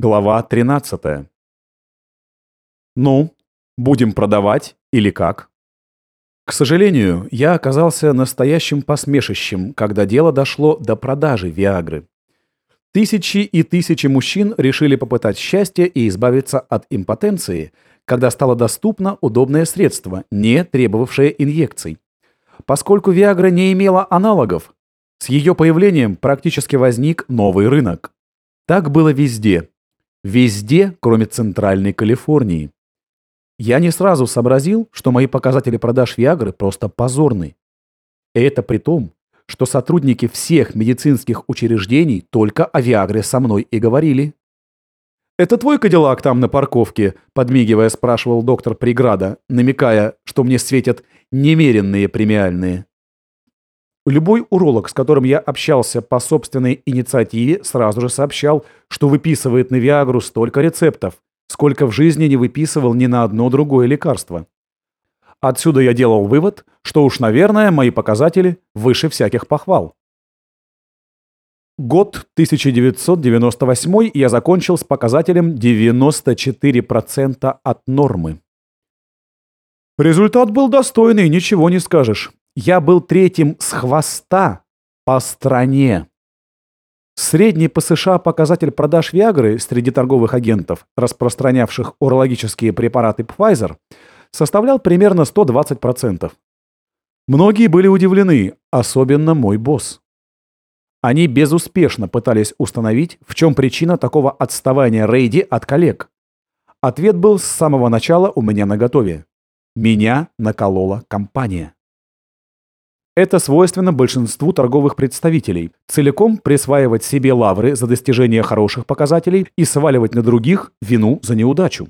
Глава 13. Ну, будем продавать или как? К сожалению, я оказался настоящим посмешищем, когда дело дошло до продажи Виагры. Тысячи и тысячи мужчин решили попытать счастье и избавиться от импотенции, когда стало доступно удобное средство, не требовавшее инъекций. Поскольку Виагра не имела аналогов, с ее появлением практически возник новый рынок. Так было везде, Везде, кроме Центральной Калифорнии. Я не сразу сообразил, что мои показатели продаж Виагры просто позорны. И это при том, что сотрудники всех медицинских учреждений только о Виагре со мной и говорили. «Это твой кадиллак там на парковке?» – подмигивая спрашивал доктор Преграда, намекая, что мне светят немеренные премиальные. Любой уролог, с которым я общался по собственной инициативе, сразу же сообщал, что выписывает на Виагру столько рецептов, сколько в жизни не выписывал ни на одно другое лекарство. Отсюда я делал вывод, что уж, наверное, мои показатели выше всяких похвал. Год 1998 я закончил с показателем 94% от нормы. Результат был достойный, ничего не скажешь. Я был третьим с хвоста по стране. Средний по США показатель продаж Виагры среди торговых агентов, распространявших урологические препараты Pfizer, составлял примерно 120%. Многие были удивлены, особенно мой босс. Они безуспешно пытались установить, в чем причина такого отставания Рейди от коллег. Ответ был с самого начала у меня наготове. Меня наколола компания. Это свойственно большинству торговых представителей. Целиком присваивать себе лавры за достижение хороших показателей и сваливать на других вину за неудачу.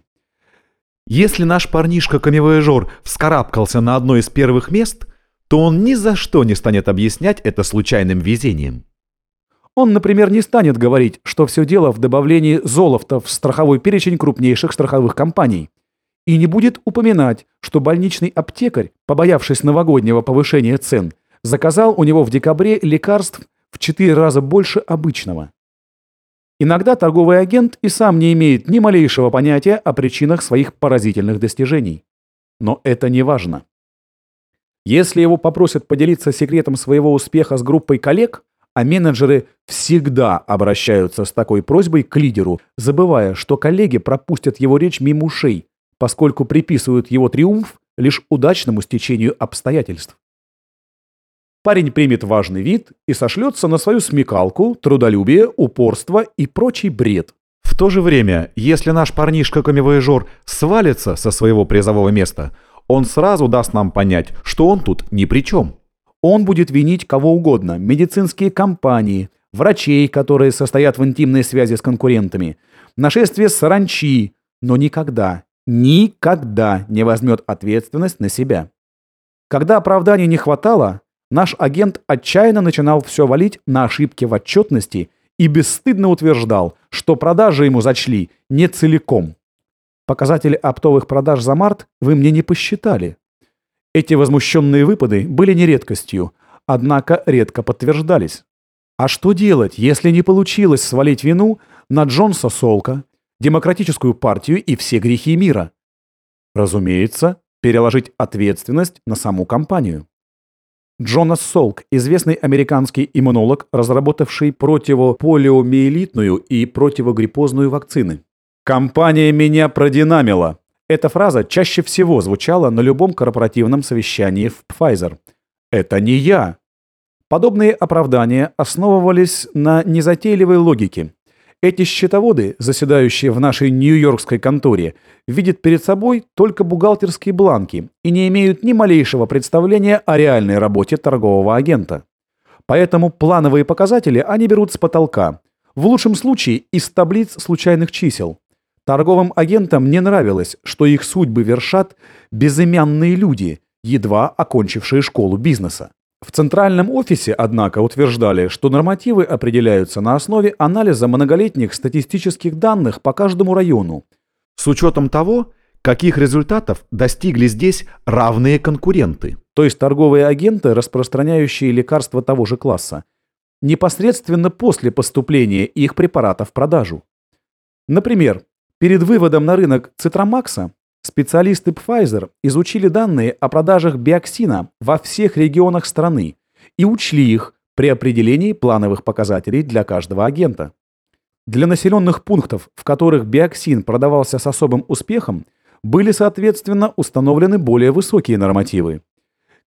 Если наш парнишка-камевояжер вскарабкался на одно из первых мест, то он ни за что не станет объяснять это случайным везением. Он, например, не станет говорить, что все дело в добавлении золота в страховой перечень крупнейших страховых компаний. И не будет упоминать, что больничный аптекарь, побоявшись новогоднего повышения цен, заказал у него в декабре лекарств в 4 раза больше обычного. Иногда торговый агент и сам не имеет ни малейшего понятия о причинах своих поразительных достижений. Но это не важно. Если его попросят поделиться секретом своего успеха с группой коллег, а менеджеры всегда обращаются с такой просьбой к лидеру, забывая, что коллеги пропустят его речь мимо ушей, поскольку приписывают его триумф лишь удачному стечению обстоятельств. Парень примет важный вид и сошлется на свою смекалку, трудолюбие, упорство и прочий бред. В то же время, если наш парнишка-камевояжер свалится со своего призового места, он сразу даст нам понять, что он тут ни при чем. Он будет винить кого угодно, медицинские компании, врачей, которые состоят в интимной связи с конкурентами, нашествие саранчи, но никогда, никогда не возьмет ответственность на себя. Когда оправданий не хватало, наш агент отчаянно начинал все валить на ошибки в отчетности и бесстыдно утверждал, что продажи ему зачли не целиком. Показатели оптовых продаж за март вы мне не посчитали. Эти возмущенные выпады были не редкостью, однако редко подтверждались. А что делать, если не получилось свалить вину на Джонса Солка, демократическую партию и все грехи мира. Разумеется, переложить ответственность на саму компанию. Джонас Солк, известный американский иммунолог, разработавший противополиомиелитную и противогриппозную вакцины. «Компания меня продинамила». Эта фраза чаще всего звучала на любом корпоративном совещании в Pfizer. «Это не я». Подобные оправдания основывались на незатейливой логике. Эти счетоводы, заседающие в нашей нью-йоркской конторе, видят перед собой только бухгалтерские бланки и не имеют ни малейшего представления о реальной работе торгового агента. Поэтому плановые показатели они берут с потолка, в лучшем случае из таблиц случайных чисел. Торговым агентам не нравилось, что их судьбы вершат безымянные люди, едва окончившие школу бизнеса. В центральном офисе, однако, утверждали, что нормативы определяются на основе анализа многолетних статистических данных по каждому району, с учетом того, каких результатов достигли здесь равные конкуренты. То есть торговые агенты, распространяющие лекарства того же класса, непосредственно после поступления их препарата в продажу. Например, перед выводом на рынок Цитромакса специалисты Pfizer изучили данные о продажах биоксина во всех регионах страны и учли их при определении плановых показателей для каждого агента. Для населенных пунктов, в которых биоксин продавался с особым успехом, были, соответственно, установлены более высокие нормативы.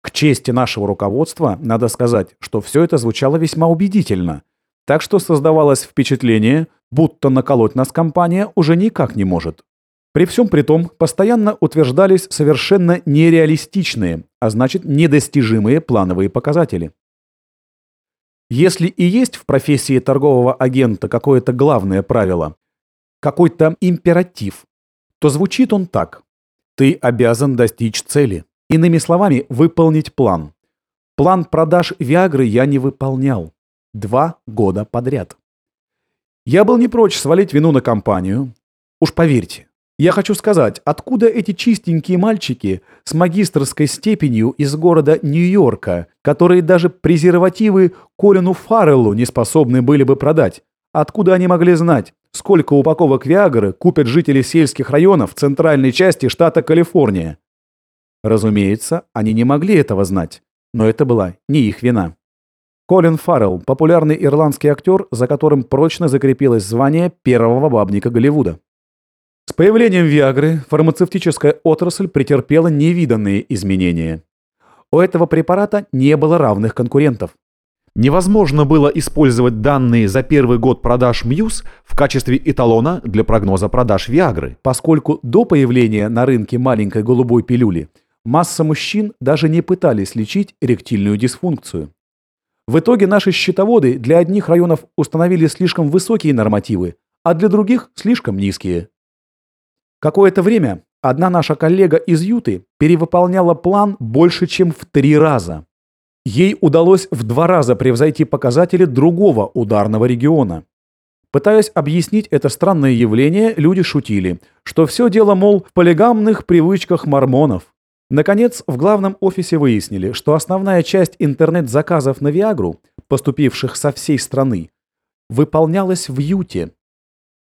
К чести нашего руководства надо сказать, что все это звучало весьма убедительно, так что создавалось впечатление, будто наколоть нас компания уже никак не может. При всем при том, постоянно утверждались совершенно нереалистичные, а значит недостижимые плановые показатели. Если и есть в профессии торгового агента какое-то главное правило, какой-то императив, то звучит он так. Ты обязан достичь цели. Иными словами, выполнить план. План продаж Виагры я не выполнял. Два года подряд. Я был не прочь свалить вину на компанию. Уж поверьте, я хочу сказать, откуда эти чистенькие мальчики с магистрской степенью из города Нью-Йорка, которые даже презервативы Колину Фарреллу не способны были бы продать? Откуда они могли знать, сколько упаковок Виагры купят жители сельских районов центральной части штата Калифорния? Разумеется, они не могли этого знать, но это была не их вина. Колин Фаррелл – популярный ирландский актер, за которым прочно закрепилось звание первого бабника Голливуда. С появлением Виагры фармацевтическая отрасль претерпела невиданные изменения. У этого препарата не было равных конкурентов. Невозможно было использовать данные за первый год продаж Мьюз в качестве эталона для прогноза продаж Виагры, поскольку до появления на рынке маленькой голубой пилюли масса мужчин даже не пытались лечить эректильную дисфункцию. В итоге наши счетоводы для одних районов установили слишком высокие нормативы, а для других слишком низкие. Какое-то время одна наша коллега из Юты перевыполняла план больше, чем в три раза. Ей удалось в два раза превзойти показатели другого ударного региона. Пытаясь объяснить это странное явление, люди шутили, что все дело, мол, в полигамных привычках мормонов. Наконец, в главном офисе выяснили, что основная часть интернет-заказов на Виагру, поступивших со всей страны, выполнялась в Юте.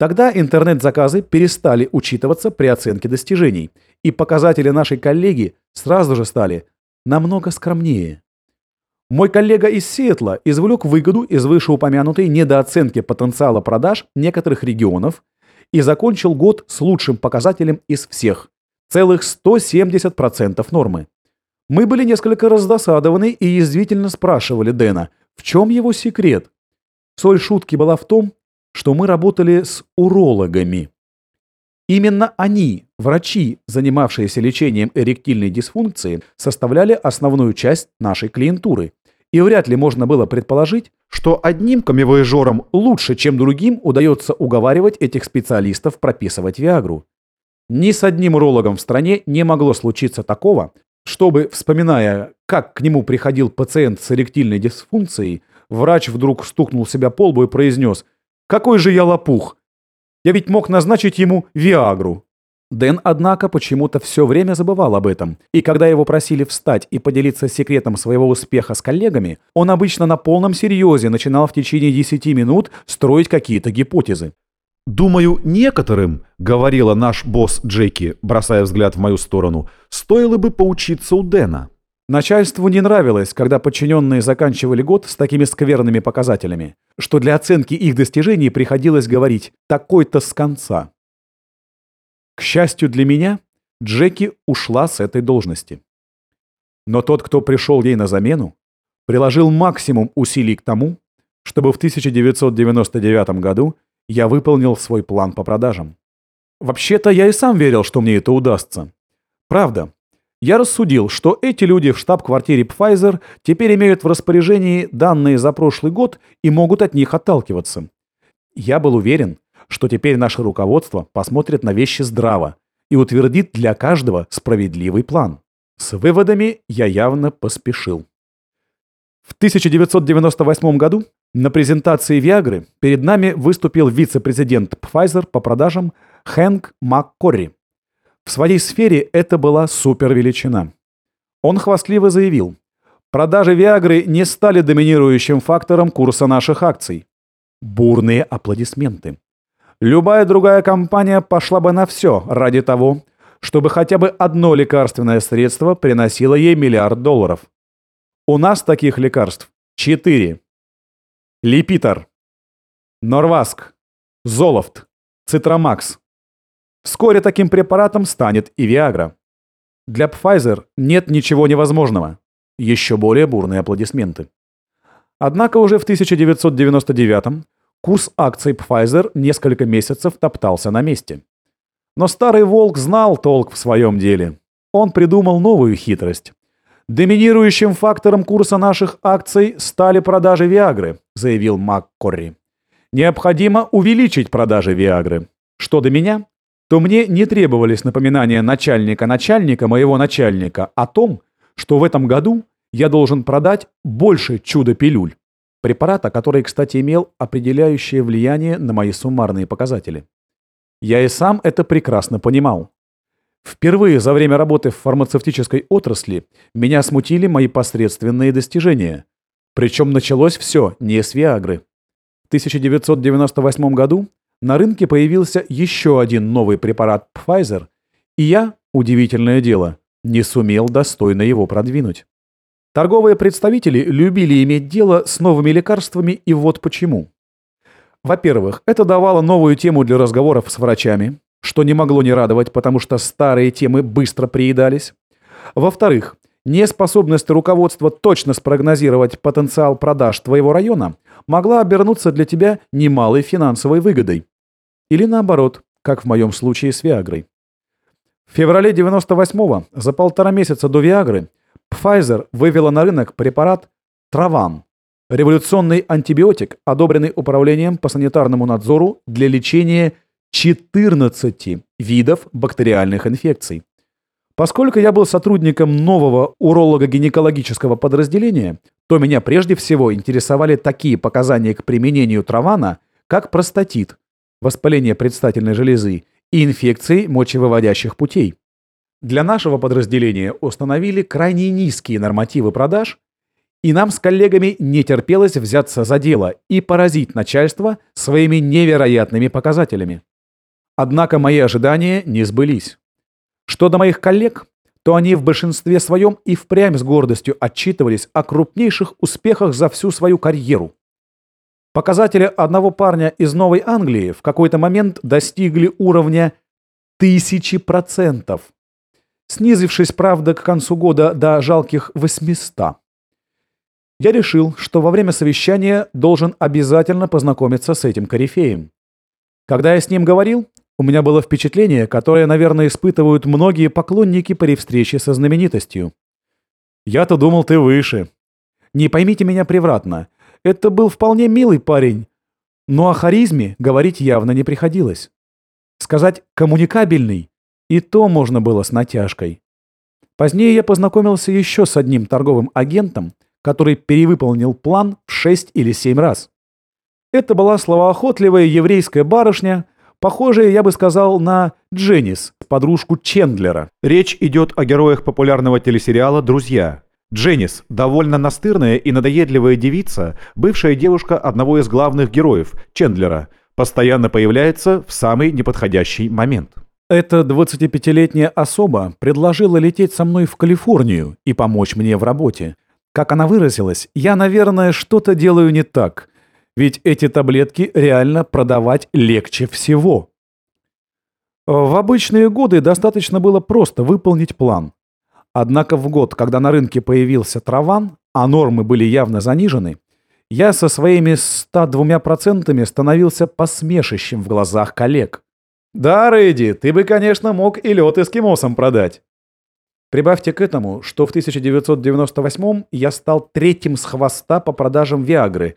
Тогда интернет-заказы перестали учитываться при оценке достижений, и показатели нашей коллеги сразу же стали намного скромнее. Мой коллега из Сиэтла извлек выгоду из вышеупомянутой недооценки потенциала продаж некоторых регионов и закончил год с лучшим показателем из всех – целых 170% нормы. Мы были несколько раздосадованы и язвительно спрашивали Дэна, в чем его секрет. Соль шутки была в том, что мы работали с урологами. Именно они, врачи, занимавшиеся лечением эректильной дисфункции, составляли основную часть нашей клиентуры. И вряд ли можно было предположить, что одним камевоежорам лучше, чем другим, удается уговаривать этих специалистов прописывать Виагру. Ни с одним урологом в стране не могло случиться такого, чтобы, вспоминая, как к нему приходил пациент с эректильной дисфункцией, врач вдруг стукнул себя по лбу и произнес – какой же я лопух! Я ведь мог назначить ему Виагру. Дэн, однако, почему-то все время забывал об этом, и когда его просили встать и поделиться секретом своего успеха с коллегами, он обычно на полном серьезе начинал в течение 10 минут строить какие-то гипотезы. «Думаю, некоторым, — говорила наш босс Джеки, бросая взгляд в мою сторону, — стоило бы поучиться у Дэна». Начальству не нравилось, когда подчиненные заканчивали год с такими скверными показателями, что для оценки их достижений приходилось говорить «такой-то с конца». К счастью для меня, Джеки ушла с этой должности. Но тот, кто пришел ей на замену, приложил максимум усилий к тому, чтобы в 1999 году я выполнил свой план по продажам. Вообще-то я и сам верил, что мне это удастся. Правда, я рассудил, что эти люди в штаб-квартире Pfizer теперь имеют в распоряжении данные за прошлый год и могут от них отталкиваться. Я был уверен, что теперь наше руководство посмотрит на вещи здраво и утвердит для каждого справедливый план. С выводами я явно поспешил. В 1998 году на презентации Виагры перед нами выступил вице-президент Pfizer по продажам Хэнк МакКорри. В своей сфере это была супервеличина. Он хвастливо заявил, продажи Виагры не стали доминирующим фактором курса наших акций. Бурные аплодисменты. Любая другая компания пошла бы на все ради того, чтобы хотя бы одно лекарственное средство приносило ей миллиард долларов. У нас таких лекарств четыре. Липитер, Норваск, Золофт, Цитромакс. Вскоре таким препаратом станет и Виагра. Для Pfizer нет ничего невозможного. Еще более бурные аплодисменты. Однако уже в 1999 курс акций Pfizer несколько месяцев топтался на месте. Но старый волк знал толк в своем деле. Он придумал новую хитрость. Доминирующим фактором курса наших акций стали продажи Виагры, заявил МакКорри. Необходимо увеличить продажи Виагры. Что до меня, то мне не требовались напоминания начальника начальника моего начальника о том, что в этом году я должен продать больше чудо-пилюль. Препарата, который, кстати, имел определяющее влияние на мои суммарные показатели. Я и сам это прекрасно понимал. Впервые за время работы в фармацевтической отрасли меня смутили мои посредственные достижения. Причем началось все не с Виагры. В 1998 году на рынке появился еще один новый препарат Pfizer, и я, удивительное дело, не сумел достойно его продвинуть. Торговые представители любили иметь дело с новыми лекарствами, и вот почему. Во-первых, это давало новую тему для разговоров с врачами, что не могло не радовать, потому что старые темы быстро приедались. Во-вторых, неспособность руководства точно спрогнозировать потенциал продаж твоего района могла обернуться для тебя немалой финансовой выгодой. Или наоборот, как в моем случае с Виагрой. В феврале 98-го, за полтора месяца до Виагры, Pfizer вывела на рынок препарат Траван, революционный антибиотик, одобренный Управлением по санитарному надзору для лечения 14 видов бактериальных инфекций. Поскольку я был сотрудником нового уролого-гинекологического подразделения, то меня прежде всего интересовали такие показания к применению травана, как простатит, воспаление предстательной железы и инфекции мочевыводящих путей. Для нашего подразделения установили крайне низкие нормативы продаж, и нам с коллегами не терпелось взяться за дело и поразить начальство своими невероятными показателями. Однако мои ожидания не сбылись. Что до моих коллег, то они в большинстве своем и впрямь с гордостью отчитывались о крупнейших успехах за всю свою карьеру. Показатели одного парня из Новой Англии в какой-то момент достигли уровня тысячи процентов, снизившись, правда, к концу года до жалких 800. Я решил, что во время совещания должен обязательно познакомиться с этим корифеем. Когда я с ним говорил, у меня было впечатление, которое, наверное, испытывают многие поклонники при встрече со знаменитостью. «Я-то думал, ты выше». Не поймите меня превратно. Это был вполне милый парень, но о харизме говорить явно не приходилось. Сказать «коммуникабельный» и то можно было с натяжкой. Позднее я познакомился еще с одним торговым агентом, который перевыполнил план в 6 или 7 раз. Это была словоохотливая еврейская барышня, похожая, я бы сказал, на Дженнис, подружку Чендлера. Речь идет о героях популярного телесериала «Друзья». Дженнис – довольно настырная и надоедливая девица, бывшая девушка одного из главных героев, Чендлера, постоянно появляется в самый неподходящий момент. Эта 25-летняя особа предложила лететь со мной в Калифорнию и помочь мне в работе. Как она выразилась, я, наверное, что-то делаю не так, ведь эти таблетки реально продавать легче всего. В обычные годы достаточно было просто выполнить план. Однако в год, когда на рынке появился траван, а нормы были явно занижены, я со своими 102% становился посмешищем в глазах коллег. «Да, Рэдди, ты бы, конечно, мог и лед эскимосам продать». Прибавьте к этому, что в 1998 я стал третьим с хвоста по продажам Виагры,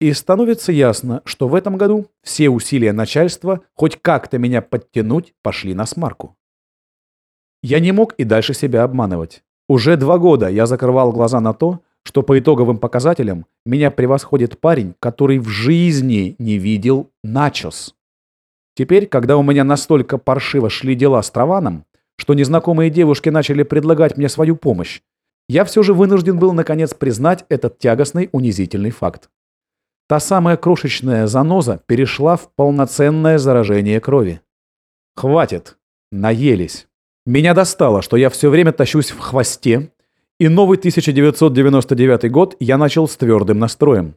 и становится ясно, что в этом году все усилия начальства хоть как-то меня подтянуть пошли на смарку. Я не мог и дальше себя обманывать. Уже два года я закрывал глаза на то, что по итоговым показателям меня превосходит парень, который в жизни не видел начос. Теперь, когда у меня настолько паршиво шли дела с Траваном, что незнакомые девушки начали предлагать мне свою помощь, я все же вынужден был наконец признать этот тягостный унизительный факт. Та самая крошечная заноза перешла в полноценное заражение крови. Хватит. Наелись. Меня достало, что я все время тащусь в хвосте, и новый 1999 год я начал с твердым настроем.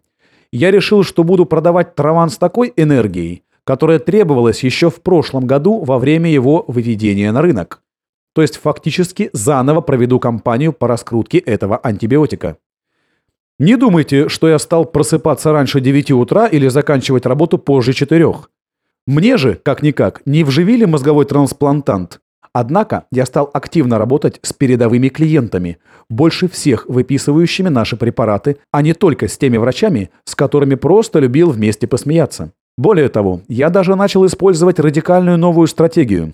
Я решил, что буду продавать траван с такой энергией, которая требовалась еще в прошлом году во время его выведения на рынок. То есть фактически заново проведу кампанию по раскрутке этого антибиотика. Не думайте, что я стал просыпаться раньше 9 утра или заканчивать работу позже 4. Мне же, как-никак, не вживили мозговой трансплантант, Однако я стал активно работать с передовыми клиентами, больше всех выписывающими наши препараты, а не только с теми врачами, с которыми просто любил вместе посмеяться. Более того, я даже начал использовать радикальную новую стратегию.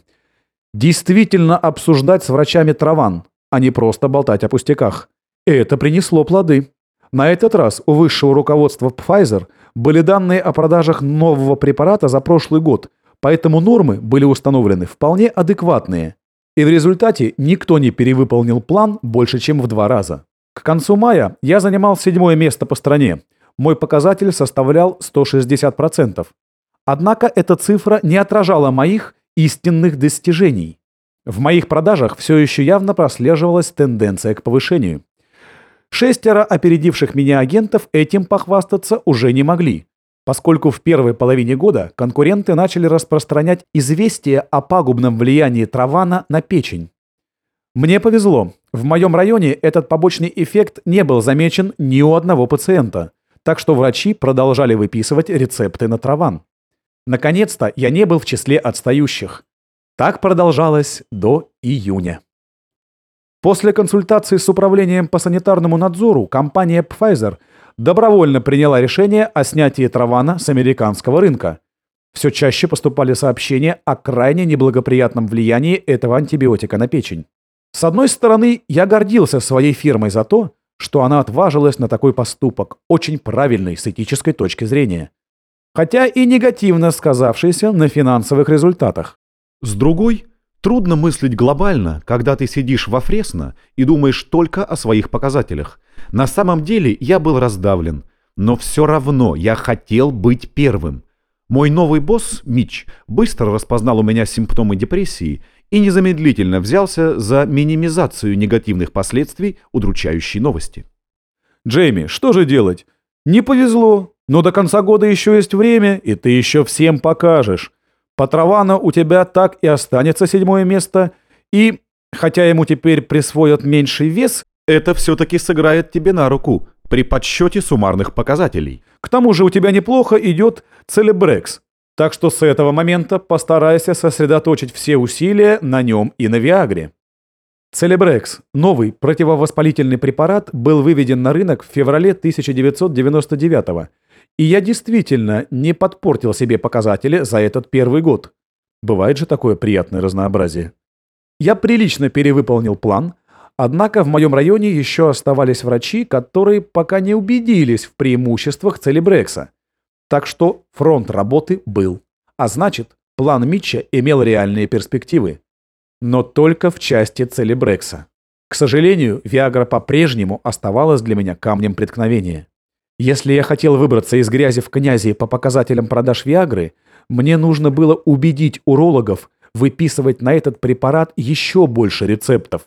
Действительно обсуждать с врачами траван, а не просто болтать о пустяках. И это принесло плоды. На этот раз у высшего руководства Pfizer были данные о продажах нового препарата за прошлый год – Поэтому нормы были установлены вполне адекватные. И в результате никто не перевыполнил план больше, чем в два раза. К концу мая я занимал седьмое место по стране. Мой показатель составлял 160%. Однако эта цифра не отражала моих истинных достижений. В моих продажах все еще явно прослеживалась тенденция к повышению. Шестеро опередивших меня агентов этим похвастаться уже не могли поскольку в первой половине года конкуренты начали распространять известия о пагубном влиянии травана на печень. Мне повезло. В моем районе этот побочный эффект не был замечен ни у одного пациента, так что врачи продолжали выписывать рецепты на траван. Наконец-то я не был в числе отстающих. Так продолжалось до июня. После консультации с управлением по санитарному надзору компания Pfizer – добровольно приняла решение о снятии Травана с американского рынка. Все чаще поступали сообщения о крайне неблагоприятном влиянии этого антибиотика на печень. С одной стороны, я гордился своей фирмой за то, что она отважилась на такой поступок, очень правильный с этической точки зрения. Хотя и негативно сказавшийся на финансовых результатах. С другой, трудно мыслить глобально, когда ты сидишь во Фресно и думаешь только о своих показателях, на самом деле я был раздавлен, но все равно я хотел быть первым. Мой новый босс, Мич, быстро распознал у меня симптомы депрессии и незамедлительно взялся за минимизацию негативных последствий удручающей новости. «Джейми, что же делать? Не повезло, но до конца года еще есть время, и ты еще всем покажешь. По у тебя так и останется седьмое место, и, хотя ему теперь присвоят меньший вес, это все-таки сыграет тебе на руку при подсчете суммарных показателей. К тому же у тебя неплохо идет Целебрекс, так что с этого момента постарайся сосредоточить все усилия на нем и на Виагре. Целебрекс, новый противовоспалительный препарат, был выведен на рынок в феврале 1999 и я действительно не подпортил себе показатели за этот первый год. Бывает же такое приятное разнообразие. Я прилично перевыполнил план – Однако в моем районе еще оставались врачи, которые пока не убедились в преимуществах Целебрекса. Так что фронт работы был. А значит, план Митча имел реальные перспективы. Но только в части Целебрекса. К сожалению, Виагра по-прежнему оставалась для меня камнем преткновения. Если я хотел выбраться из грязи в князи по показателям продаж Виагры, мне нужно было убедить урологов выписывать на этот препарат еще больше рецептов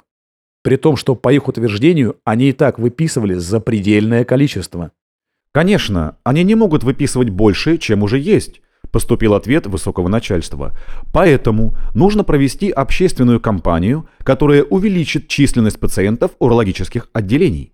при том, что, по их утверждению, они и так выписывали запредельное количество. Конечно, они не могут выписывать больше, чем уже есть, поступил ответ высокого начальства. Поэтому нужно провести общественную кампанию, которая увеличит численность пациентов урологических отделений.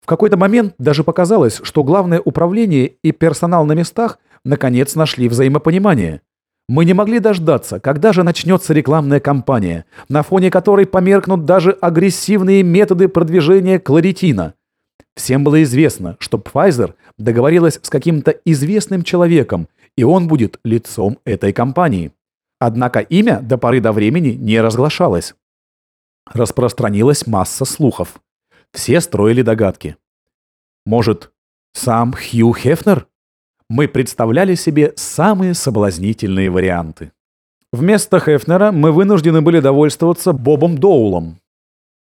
В какой-то момент даже показалось, что главное управление и персонал на местах наконец нашли взаимопонимание. Мы не могли дождаться, когда же начнется рекламная кампания, на фоне которой померкнут даже агрессивные методы продвижения кларитина. Всем было известно, что Pfizer договорилась с каким-то известным человеком, и он будет лицом этой компании. Однако имя до поры до времени не разглашалось. Распространилась масса слухов. Все строили догадки. Может, сам Хью Хефнер? Мы представляли себе самые соблазнительные варианты. Вместо Хефнера мы вынуждены были довольствоваться Бобом Доулом.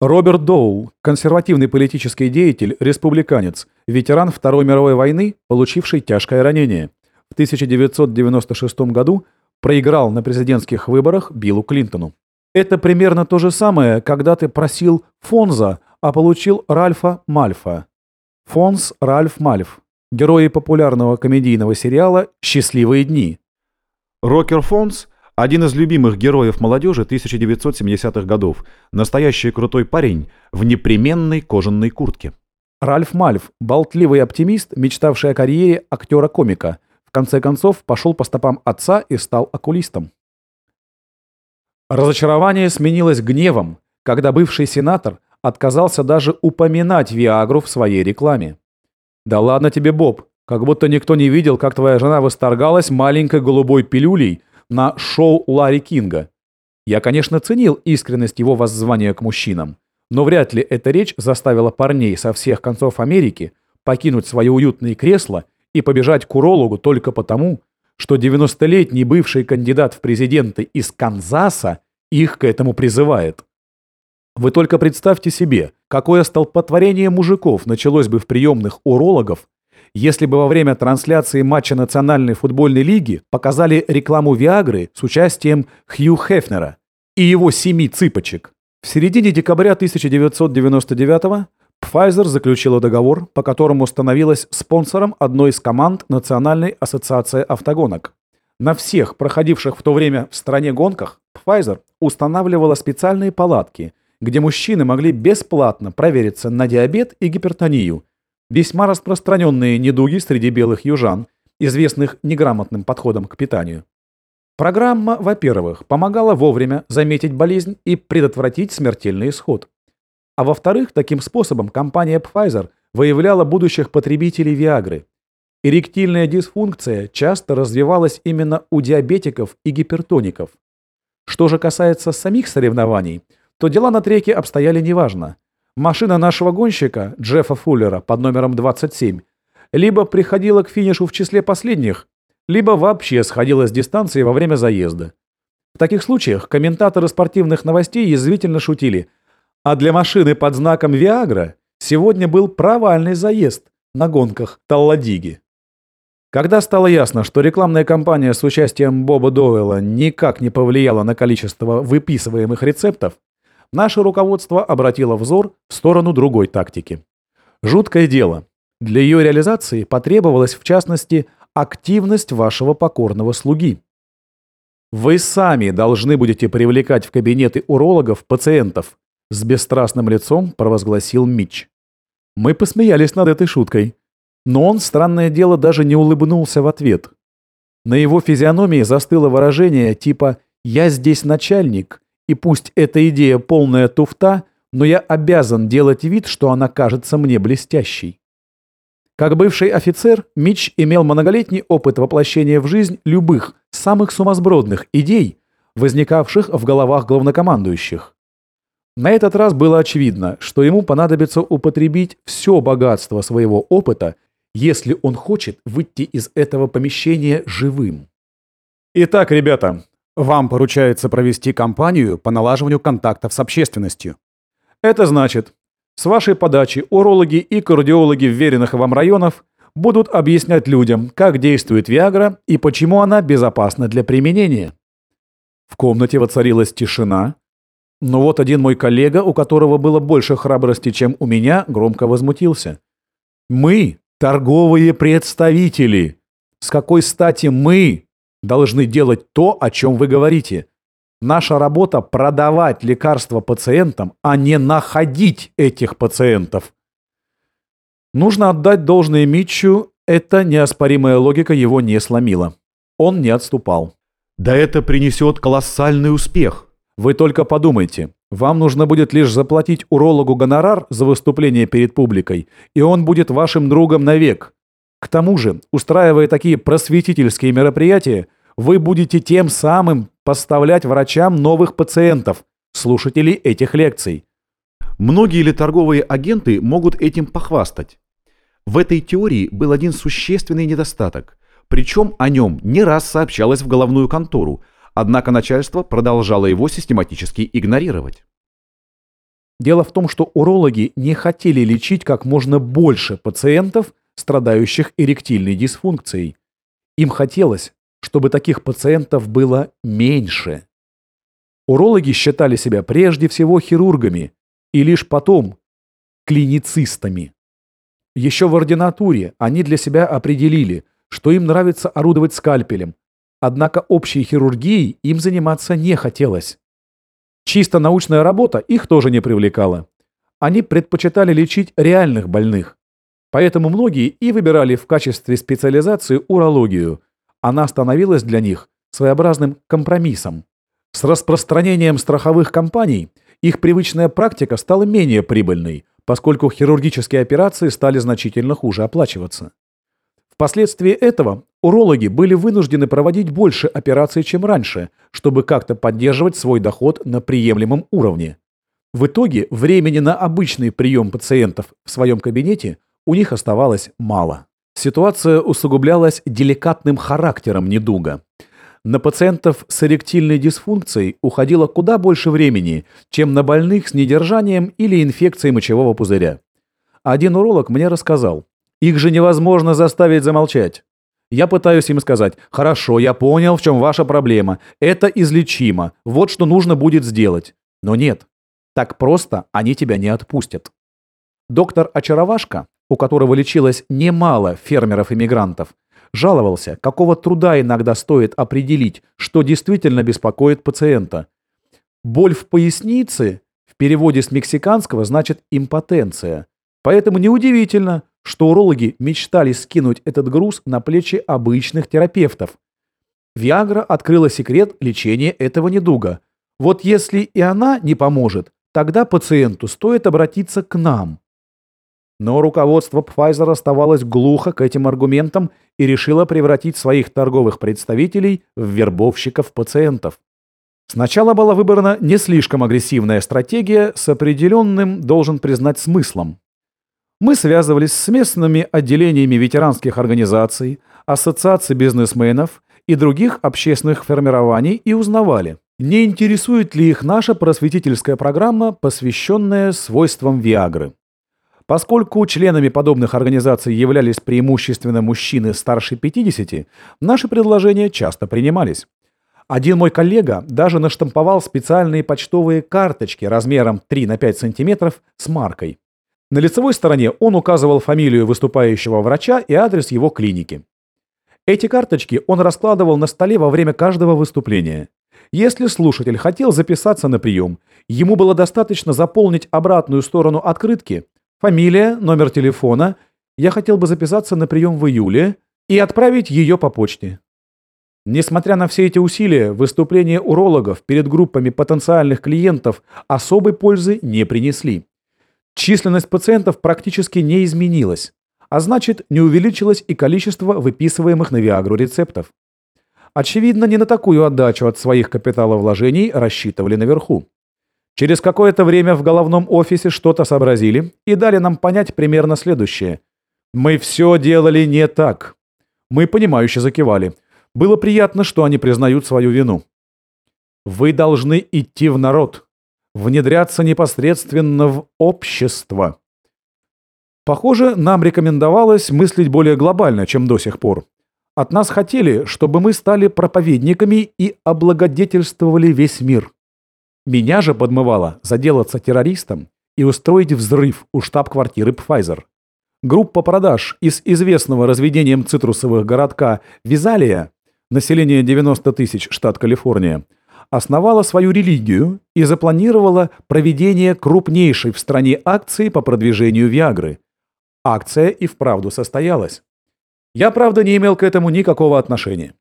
Роберт Доул, консервативный политический деятель, республиканец, ветеран Второй мировой войны, получивший тяжкое ранение. В 1996 году проиграл на президентских выборах Биллу Клинтону. Это примерно то же самое, когда ты просил Фонза, а получил Ральфа Мальфа. Фонс Ральф Мальф. Герои популярного комедийного сериала «Счастливые дни». Рокер Фонс – один из любимых героев молодежи 1970-х годов. Настоящий крутой парень в непременной кожаной куртке. Ральф Мальф – болтливый оптимист, мечтавший о карьере актера-комика. В конце концов, пошел по стопам отца и стал окулистом. Разочарование сменилось гневом, когда бывший сенатор отказался даже упоминать Виагру в своей рекламе. «Да ладно тебе, Боб, как будто никто не видел, как твоя жена восторгалась маленькой голубой пилюлей на шоу Ларри Кинга. Я, конечно, ценил искренность его воззвания к мужчинам, но вряд ли эта речь заставила парней со всех концов Америки покинуть свои уютные кресла и побежать к урологу только потому, что 90-летний бывший кандидат в президенты из Канзаса их к этому призывает. Вы только представьте себе, какое столпотворение мужиков началось бы в приемных урологов, если бы во время трансляции матча Национальной футбольной лиги показали рекламу Виагры с участием Хью Хефнера и его семи цыпочек. В середине декабря 1999 Pfizer заключила договор, по которому становилась спонсором одной из команд Национальной ассоциации автогонок. На всех проходивших в то время в стране гонках Pfizer устанавливала специальные палатки – где мужчины могли бесплатно провериться на диабет и гипертонию, весьма распространенные недуги среди белых южан, известных неграмотным подходом к питанию. Программа, во-первых, помогала вовремя заметить болезнь и предотвратить смертельный исход. А во-вторых, таким способом компания Pfizer выявляла будущих потребителей Виагры. Эректильная дисфункция часто развивалась именно у диабетиков и гипертоников. Что же касается самих соревнований – то дела на треке обстояли неважно. Машина нашего гонщика, Джеффа Фуллера, под номером 27, либо приходила к финишу в числе последних, либо вообще сходила с дистанции во время заезда. В таких случаях комментаторы спортивных новостей язвительно шутили, а для машины под знаком «Виагра» сегодня был провальный заезд на гонках Талладиги. Когда стало ясно, что рекламная кампания с участием Боба Доуэлла никак не повлияла на количество выписываемых рецептов, наше руководство обратило взор в сторону другой тактики. Жуткое дело. Для ее реализации потребовалась, в частности, активность вашего покорного слуги. Вы сами должны будете привлекать в кабинеты урологов пациентов, с бесстрастным лицом провозгласил Митч. Мы посмеялись над этой шуткой, но он, странное дело, даже не улыбнулся в ответ. На его физиономии застыло выражение типа «Я здесь начальник, и пусть эта идея полная туфта, но я обязан делать вид, что она кажется мне блестящей. Как бывший офицер, Мич имел многолетний опыт воплощения в жизнь любых, самых сумасбродных идей, возникавших в головах главнокомандующих. На этот раз было очевидно, что ему понадобится употребить все богатство своего опыта, если он хочет выйти из этого помещения живым. Итак, ребята, вам поручается провести кампанию по налаживанию контактов с общественностью. Это значит, с вашей подачи урологи и кардиологи вверенных вам районов будут объяснять людям, как действует Виагра и почему она безопасна для применения. В комнате воцарилась тишина, но вот один мой коллега, у которого было больше храбрости, чем у меня, громко возмутился. «Мы – торговые представители! С какой стати мы должны делать то, о чем вы говорите. Наша работа – продавать лекарства пациентам, а не находить этих пациентов. Нужно отдать должное Митчу, эта неоспоримая логика его не сломила. Он не отступал. Да это принесет колоссальный успех. Вы только подумайте. Вам нужно будет лишь заплатить урологу гонорар за выступление перед публикой, и он будет вашим другом навек. К тому же, устраивая такие просветительские мероприятия, вы будете тем самым поставлять врачам новых пациентов, слушателей этих лекций. Многие ли торговые агенты могут этим похвастать? В этой теории был один существенный недостаток, причем о нем не раз сообщалось в головную контору, однако начальство продолжало его систематически игнорировать. Дело в том, что урологи не хотели лечить как можно больше пациентов, страдающих эректильной дисфункцией. Им хотелось, чтобы таких пациентов было меньше. Урологи считали себя прежде всего хирургами и лишь потом клиницистами. Еще в ординатуре они для себя определили, что им нравится орудовать скальпелем, однако общей хирургией им заниматься не хотелось. Чисто научная работа их тоже не привлекала. Они предпочитали лечить реальных больных. Поэтому многие и выбирали в качестве специализации урологию. Она становилась для них своеобразным компромиссом. С распространением страховых компаний их привычная практика стала менее прибыльной, поскольку хирургические операции стали значительно хуже оплачиваться. Впоследствии этого урологи были вынуждены проводить больше операций, чем раньше, чтобы как-то поддерживать свой доход на приемлемом уровне. В итоге времени на обычный прием пациентов в своем кабинете у них оставалось мало. Ситуация усугублялась деликатным характером недуга. На пациентов с эректильной дисфункцией уходило куда больше времени, чем на больных с недержанием или инфекцией мочевого пузыря. Один уролог мне рассказал, их же невозможно заставить замолчать. Я пытаюсь им сказать, хорошо, я понял, в чем ваша проблема, это излечимо, вот что нужно будет сделать. Но нет, так просто они тебя не отпустят. Доктор Очаровашка, у которого лечилось немало фермеров-иммигрантов, жаловался, какого труда иногда стоит определить, что действительно беспокоит пациента. Боль в пояснице в переводе с мексиканского значит импотенция. Поэтому неудивительно, что урологи мечтали скинуть этот груз на плечи обычных терапевтов. Виагра открыла секрет лечения этого недуга. Вот если и она не поможет, тогда пациенту стоит обратиться к нам. Но руководство Pfizer оставалось глухо к этим аргументам и решило превратить своих торговых представителей в вербовщиков пациентов. Сначала была выбрана не слишком агрессивная стратегия с определенным, должен признать, смыслом. Мы связывались с местными отделениями ветеранских организаций, ассоциаций бизнесменов и других общественных формирований и узнавали, не интересует ли их наша просветительская программа, посвященная свойствам Виагры. Поскольку членами подобных организаций являлись преимущественно мужчины старше 50, наши предложения часто принимались. Один мой коллега даже наштамповал специальные почтовые карточки размером 3 на 5 сантиметров с маркой. На лицевой стороне он указывал фамилию выступающего врача и адрес его клиники. Эти карточки он раскладывал на столе во время каждого выступления. Если слушатель хотел записаться на прием, ему было достаточно заполнить обратную сторону открытки, фамилия, номер телефона, я хотел бы записаться на прием в июле и отправить ее по почте. Несмотря на все эти усилия, выступления урологов перед группами потенциальных клиентов особой пользы не принесли. Численность пациентов практически не изменилась, а значит, не увеличилось и количество выписываемых на Виагру рецептов. Очевидно, не на такую отдачу от своих капиталовложений рассчитывали наверху. Через какое-то время в головном офисе что-то сообразили и дали нам понять примерно следующее. Мы все делали не так. Мы понимающе закивали. Было приятно, что они признают свою вину. Вы должны идти в народ внедряться непосредственно в общество. Похоже, нам рекомендовалось мыслить более глобально, чем до сих пор. От нас хотели, чтобы мы стали проповедниками и облагодетельствовали весь мир. Меня же подмывало заделаться террористом и устроить взрыв у штаб-квартиры Pfizer. Группа продаж из известного разведением цитрусовых городка Визалия, население 90 тысяч, штат Калифорния, основала свою религию и запланировала проведение крупнейшей в стране акции по продвижению Виагры. Акция и вправду состоялась. Я, правда, не имел к этому никакого отношения.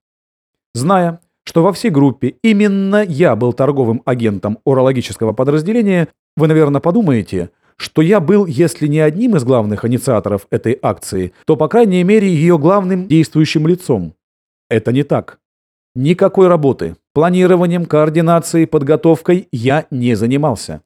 Зная, что во всей группе именно я был торговым агентом урологического подразделения, вы, наверное, подумаете, что я был, если не одним из главных инициаторов этой акции, то, по крайней мере, ее главным действующим лицом. Это не так. Никакой работы, планированием, координацией, подготовкой я не занимался.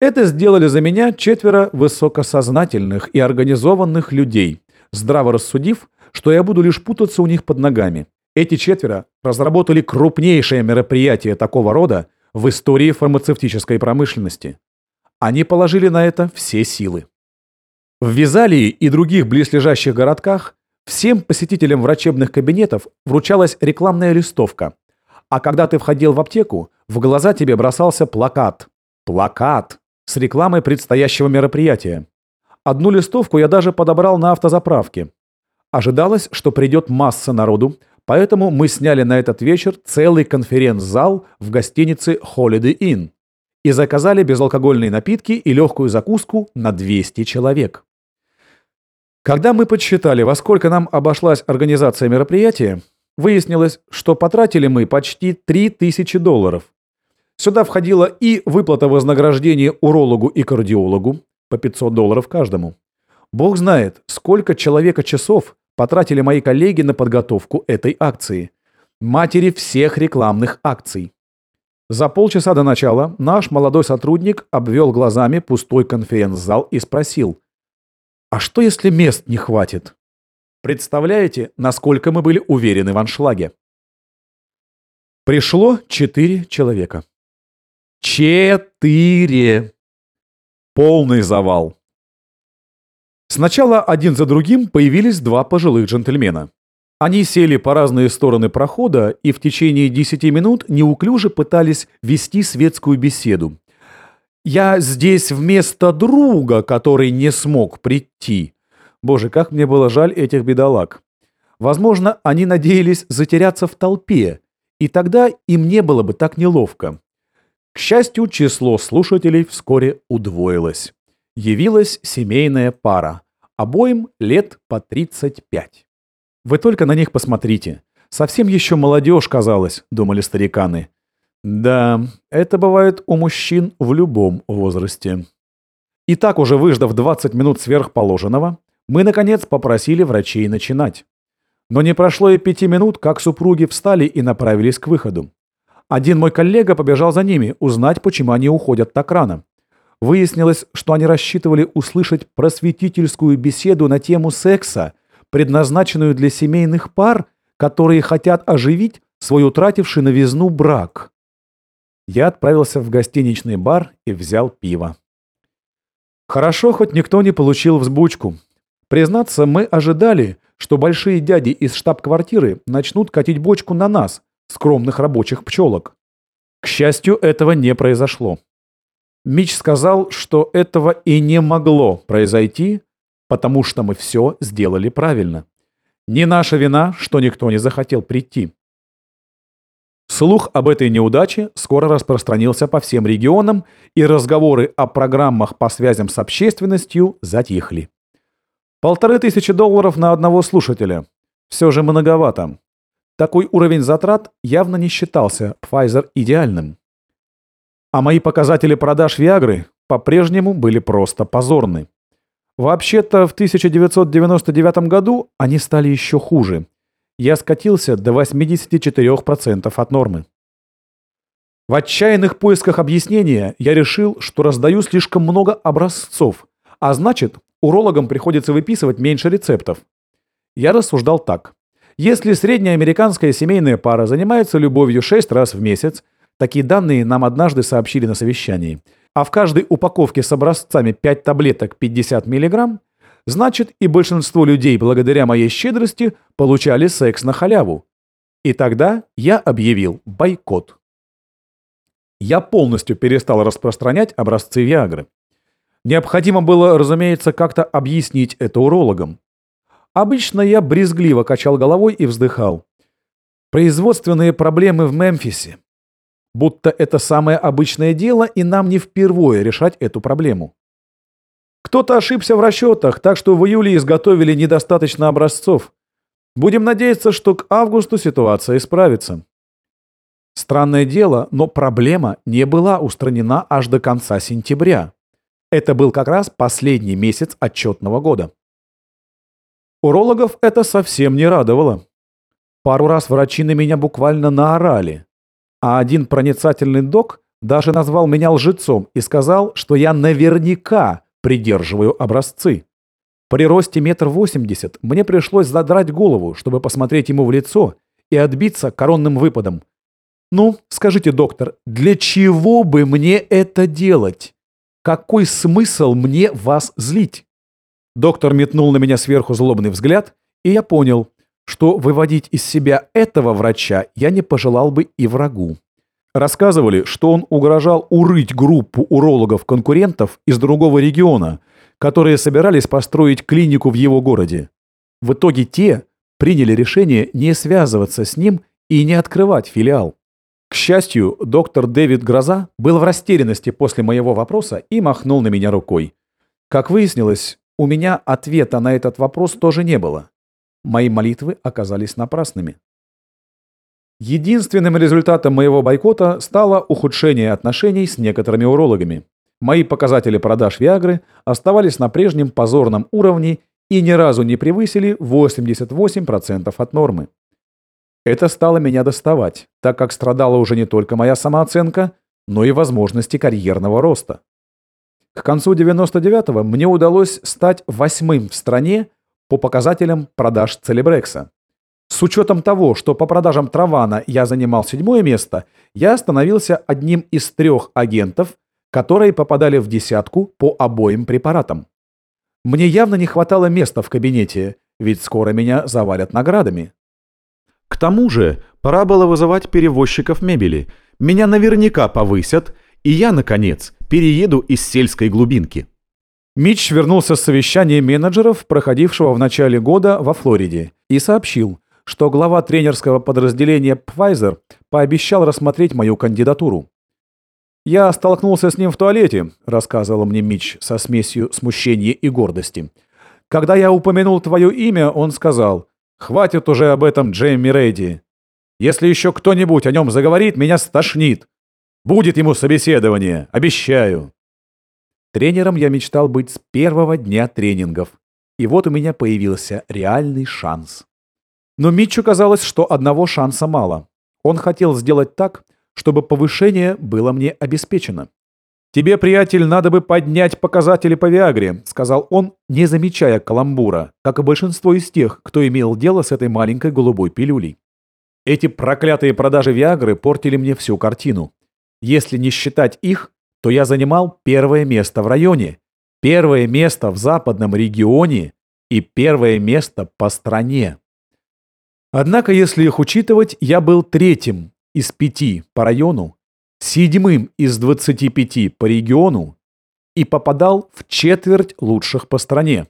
Это сделали за меня четверо высокосознательных и организованных людей, здраво рассудив, что я буду лишь путаться у них под ногами. Эти четверо разработали крупнейшее мероприятие такого рода в истории фармацевтической промышленности. Они положили на это все силы. В Визалии и других близлежащих городках всем посетителям врачебных кабинетов вручалась рекламная листовка. А когда ты входил в аптеку, в глаза тебе бросался плакат. Плакат с рекламой предстоящего мероприятия. Одну листовку я даже подобрал на автозаправке. Ожидалось, что придет масса народу, поэтому мы сняли на этот вечер целый конференц-зал в гостинице Holiday Inn и заказали безалкогольные напитки и легкую закуску на 200 человек. Когда мы подсчитали, во сколько нам обошлась организация мероприятия, выяснилось, что потратили мы почти 3000 долларов. Сюда входила и выплата вознаграждения урологу и кардиологу по 500 долларов каждому. Бог знает, сколько человека часов потратили мои коллеги на подготовку этой акции. Матери всех рекламных акций. За полчаса до начала наш молодой сотрудник обвел глазами пустой конференц-зал и спросил, «А что, если мест не хватит?» Представляете, насколько мы были уверены в аншлаге? Пришло четыре человека. Четыре! Полный завал. Сначала один за другим появились два пожилых джентльмена. Они сели по разные стороны прохода и в течение десяти минут неуклюже пытались вести светскую беседу. «Я здесь вместо друга, который не смог прийти». Боже, как мне было жаль этих бедолаг. Возможно, они надеялись затеряться в толпе, и тогда им не было бы так неловко. К счастью, число слушателей вскоре удвоилось. Явилась семейная пара. Обоим лет по 35. Вы только на них посмотрите. Совсем еще молодежь, казалось, думали стариканы. Да, это бывает у мужчин в любом возрасте. И так уже выждав 20 минут сверхположенного, мы, наконец, попросили врачей начинать. Но не прошло и пяти минут, как супруги встали и направились к выходу. Один мой коллега побежал за ними, узнать, почему они уходят так рано. Выяснилось, что они рассчитывали услышать просветительскую беседу на тему секса – предназначенную для семейных пар, которые хотят оживить свой утративший новизну брак. Я отправился в гостиничный бар и взял пиво. Хорошо, хоть никто не получил взбучку. Признаться, мы ожидали, что большие дяди из штаб-квартиры начнут катить бочку на нас, скромных рабочих пчелок. К счастью, этого не произошло. Мич сказал, что этого и не могло произойти, потому что мы все сделали правильно. Не наша вина, что никто не захотел прийти. Слух об этой неудаче скоро распространился по всем регионам, и разговоры о программах по связям с общественностью затихли. Полторы тысячи долларов на одного слушателя. Все же многовато. Такой уровень затрат явно не считался Pfizer идеальным. А мои показатели продаж Виагры по-прежнему были просто позорны. Вообще-то в 1999 году они стали еще хуже. Я скатился до 84% от нормы. В отчаянных поисках объяснения я решил, что раздаю слишком много образцов, а значит, урологам приходится выписывать меньше рецептов. Я рассуждал так. Если средняя американская семейная пара занимается любовью 6 раз в месяц, такие данные нам однажды сообщили на совещании – а в каждой упаковке с образцами 5 таблеток 50 мг, значит и большинство людей благодаря моей щедрости получали секс на халяву. И тогда я объявил бойкот. Я полностью перестал распространять образцы Виагры. Необходимо было, разумеется, как-то объяснить это урологам. Обычно я брезгливо качал головой и вздыхал. Производственные проблемы в Мемфисе будто это самое обычное дело, и нам не впервые решать эту проблему. Кто-то ошибся в расчетах, так что в июле изготовили недостаточно образцов. Будем надеяться, что к августу ситуация исправится. Странное дело, но проблема не была устранена аж до конца сентября. Это был как раз последний месяц отчетного года. Урологов это совсем не радовало. Пару раз врачи на меня буквально наорали а один проницательный док даже назвал меня лжецом и сказал, что я наверняка придерживаю образцы. При росте метр восемьдесят мне пришлось задрать голову, чтобы посмотреть ему в лицо и отбиться коронным выпадом. «Ну, скажите, доктор, для чего бы мне это делать? какой смысл мне вас злить? Доктор метнул на меня сверху злобный взгляд, и я понял, что выводить из себя этого врача я не пожелал бы и врагу. Рассказывали, что он угрожал урыть группу урологов-конкурентов из другого региона, которые собирались построить клинику в его городе. В итоге те приняли решение не связываться с ним и не открывать филиал. К счастью, доктор Дэвид Гроза был в растерянности после моего вопроса и махнул на меня рукой. Как выяснилось, у меня ответа на этот вопрос тоже не было. Мои молитвы оказались напрасными. Единственным результатом моего бойкота стало ухудшение отношений с некоторыми урологами. Мои показатели продаж Виагры оставались на прежнем позорном уровне и ни разу не превысили 88% от нормы. Это стало меня доставать, так как страдала уже не только моя самооценка, но и возможности карьерного роста. К концу 99-го мне удалось стать восьмым в стране по показателям продаж Целебрекса. С учетом того, что по продажам Травана я занимал седьмое место, я становился одним из трех агентов, которые попадали в десятку по обоим препаратам. Мне явно не хватало места в кабинете, ведь скоро меня завалят наградами. К тому же, пора было вызывать перевозчиков мебели. Меня наверняка повысят, и я, наконец, перееду из сельской глубинки. Митч вернулся с совещания менеджеров, проходившего в начале года во Флориде, и сообщил, что глава тренерского подразделения Pfizer пообещал рассмотреть мою кандидатуру. «Я столкнулся с ним в туалете», — рассказывал мне Митч со смесью смущения и гордости. «Когда я упомянул твое имя, он сказал, «Хватит уже об этом Джейми Рейди. Если еще кто-нибудь о нем заговорит, меня стошнит. Будет ему собеседование, обещаю». Тренером я мечтал быть с первого дня тренингов. И вот у меня появился реальный шанс. Но Митчу казалось, что одного шанса мало. Он хотел сделать так, чтобы повышение было мне обеспечено. «Тебе, приятель, надо бы поднять показатели по Виагре», — сказал он, не замечая каламбура, как и большинство из тех, кто имел дело с этой маленькой голубой пилюлей. Эти проклятые продажи Виагры портили мне всю картину. Если не считать их, то я занимал первое место в районе, первое место в западном регионе и первое место по стране. Однако, если их учитывать, я был третьим из пяти по району, седьмым из 25 по региону и попадал в четверть лучших по стране.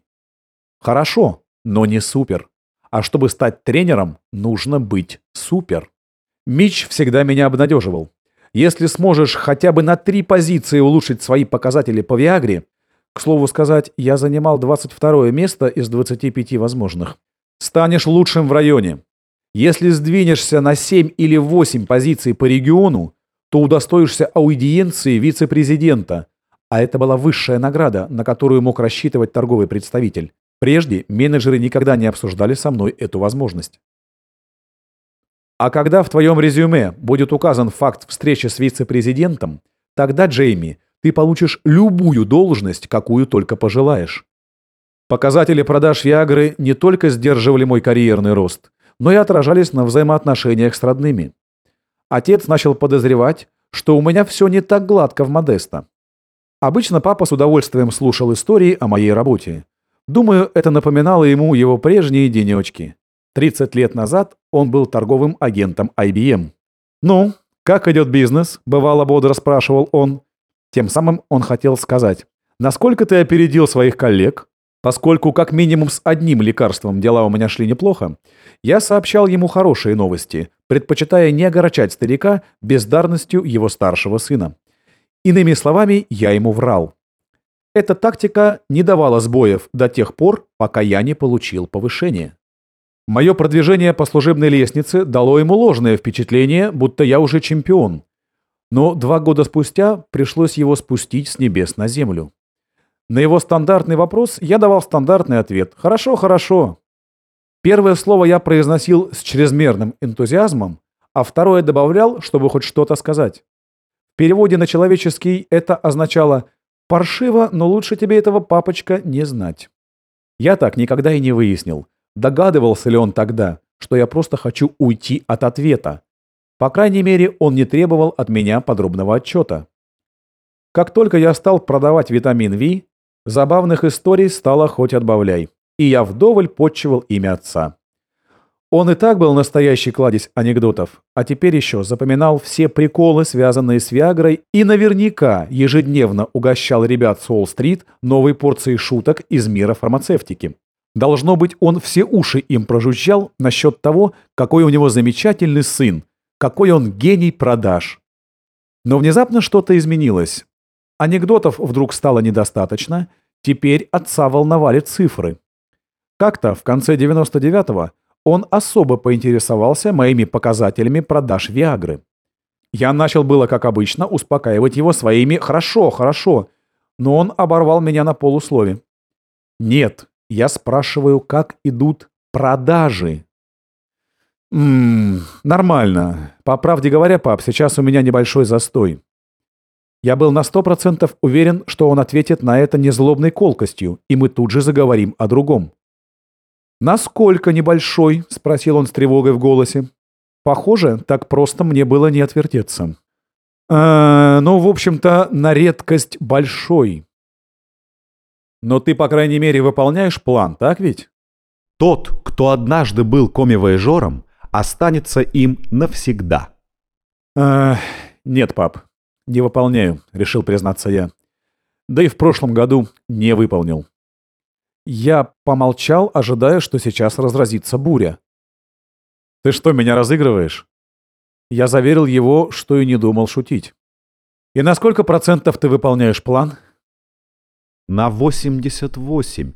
Хорошо, но не супер. А чтобы стать тренером, нужно быть супер. Мич всегда меня обнадеживал. Если сможешь хотя бы на три позиции улучшить свои показатели по Виагре, к слову сказать, я занимал 22 место из 25 возможных, станешь лучшим в районе. Если сдвинешься на 7 или 8 позиций по региону, то удостоишься аудиенции вице-президента, а это была высшая награда, на которую мог рассчитывать торговый представитель. Прежде менеджеры никогда не обсуждали со мной эту возможность. А когда в твоем резюме будет указан факт встречи с вице-президентом, тогда, Джейми, ты получишь любую должность, какую только пожелаешь. Показатели продаж Виагры не только сдерживали мой карьерный рост, но и отражались на взаимоотношениях с родными. Отец начал подозревать, что у меня все не так гладко в Модесто. Обычно папа с удовольствием слушал истории о моей работе. Думаю, это напоминало ему его прежние денечки. 30 лет назад он был торговым агентом IBM. «Ну, как идет бизнес?» – бывало бодро спрашивал он. Тем самым он хотел сказать, насколько ты опередил своих коллег? Поскольку как минимум с одним лекарством дела у меня шли неплохо, я сообщал ему хорошие новости, предпочитая не огорчать старика бездарностью его старшего сына. Иными словами, я ему врал. Эта тактика не давала сбоев до тех пор, пока я не получил повышение. Мое продвижение по служебной лестнице дало ему ложное впечатление, будто я уже чемпион. Но два года спустя пришлось его спустить с небес на землю. На его стандартный вопрос я давал стандартный ответ «Хорошо, хорошо». Первое слово я произносил с чрезмерным энтузиазмом, а второе добавлял, чтобы хоть что-то сказать. В переводе на человеческий это означало «паршиво, но лучше тебе этого, папочка, не знать». Я так никогда и не выяснил, догадывался ли он тогда, что я просто хочу уйти от ответа. По крайней мере, он не требовал от меня подробного отчета. Как только я стал продавать витамин В, забавных историй стало хоть отбавляй, и я вдоволь подчивал имя отца. Он и так был настоящий кладезь анекдотов, а теперь еще запоминал все приколы, связанные с Виагрой, и наверняка ежедневно угощал ребят с Уолл-стрит новой порцией шуток из мира фармацевтики. Должно быть, он все уши им прожужжал насчет того, какой у него замечательный сын, какой он гений продаж. Но внезапно что-то изменилось. Анекдотов вдруг стало недостаточно, теперь отца волновали цифры. Как-то в конце 99-го он особо поинтересовался моими показателями продаж Виагры. Я начал было, как обычно, успокаивать его своими «хорошо, хорошо», но он оборвал меня на полуслове. «Нет, я спрашиваю, как идут продажи». «Ммм, нормально. По правде говоря, пап, сейчас у меня небольшой застой». Я был на сто процентов уверен, что он ответит на это незлобной колкостью, и мы тут же заговорим о другом. «Насколько небольшой?» — спросил он с тревогой в голосе. Похоже, так просто мне было не отвертеться. «Э, «Ну, в общем-то, на редкость большой». «Но ты, по крайней мере, выполняешь план, так ведь?» Тот, кто однажды был коми-вояжером, останется им навсегда. «Э, «Нет, пап, не выполняю», — решил признаться я. «Да и в прошлом году не выполнил». Я помолчал, ожидая, что сейчас разразится буря. «Ты что, меня разыгрываешь?» Я заверил его, что и не думал шутить. «И на сколько процентов ты выполняешь план?» «На 88».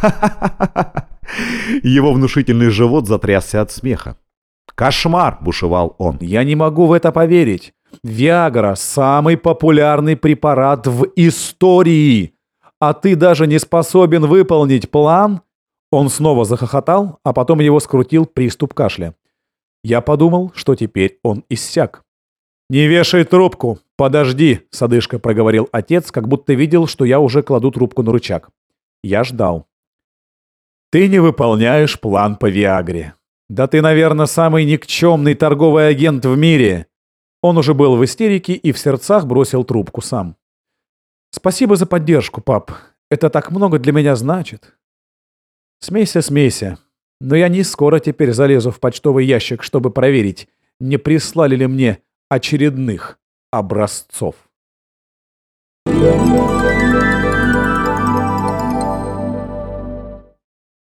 Его внушительный живот затрясся от смеха. «Кошмар!» – бушевал он. «Я не могу в это поверить. Виагра – самый популярный препарат в истории а ты даже не способен выполнить план?» Он снова захохотал, а потом его скрутил приступ кашля. Я подумал, что теперь он иссяк. «Не вешай трубку! Подожди!» — садышка проговорил отец, как будто видел, что я уже кладу трубку на рычаг. Я ждал. «Ты не выполняешь план по Виагре. Да ты, наверное, самый никчемный торговый агент в мире!» Он уже был в истерике и в сердцах бросил трубку сам. Спасибо за поддержку, пап. Это так много для меня значит. Смейся, смейся. Но я не скоро теперь залезу в почтовый ящик, чтобы проверить, не прислали ли мне очередных образцов. Thank.